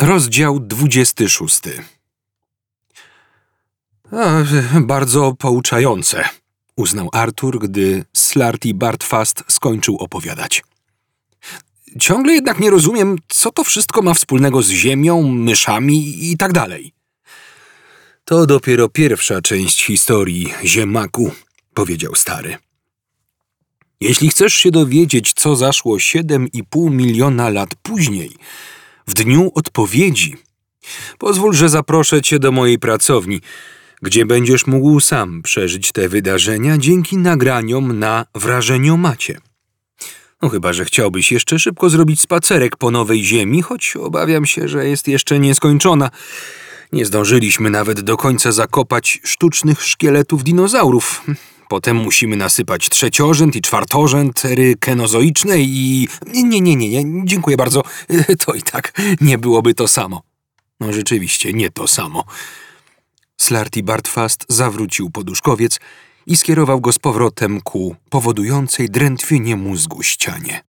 Rozdział 26. A, bardzo pouczające, uznał Arthur, gdy Slarty Bartfast skończył opowiadać. Ciągle jednak nie rozumiem, co to wszystko ma wspólnego z ziemią, myszami i tak dalej. To dopiero pierwsza część historii, ziemaku, powiedział stary. Jeśli chcesz się dowiedzieć, co zaszło 7,5 miliona lat później, w dniu odpowiedzi, pozwól, że zaproszę cię do mojej pracowni, gdzie będziesz mógł sam przeżyć te wydarzenia dzięki nagraniom na wrażeniomacie. No chyba, że chciałbyś jeszcze szybko zrobić spacerek po nowej ziemi, choć obawiam się, że jest jeszcze nieskończona. Nie zdążyliśmy nawet do końca zakopać sztucznych szkieletów dinozaurów. Potem musimy nasypać trzeciorzęd i czwartorzęd ery kenozoicznej i... Nie, nie, nie, nie, nie, dziękuję bardzo. To i tak nie byłoby to samo. No rzeczywiście, nie to samo. Slarty Bartfast zawrócił poduszkowiec i skierował go z powrotem ku powodującej drętwienie mózgu ścianie.